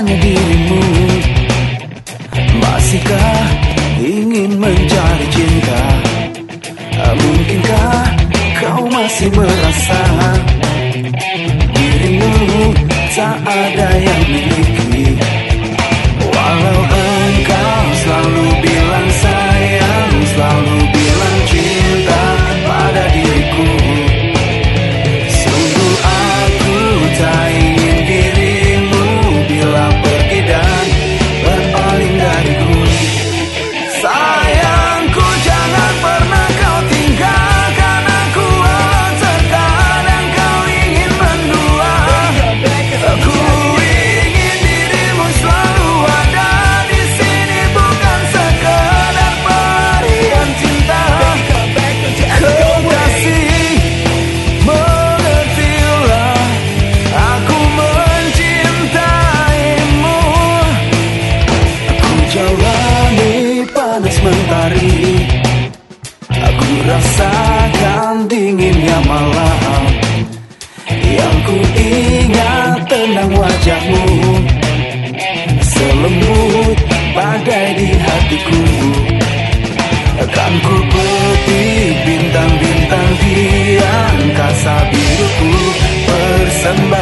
hanya dirimu? Masihkah ingin mencari cinta? Mungkinkah kau masih merasa Dirimu tak ada yang miliki Walau engkau selalu mentari Aku rasakan dinginnya malam. Yang ku ingat tenang wajahmu. Selembut badai di hatiku. Akan ku bintang-bintang di angkasa biruku. Persembahkan padamu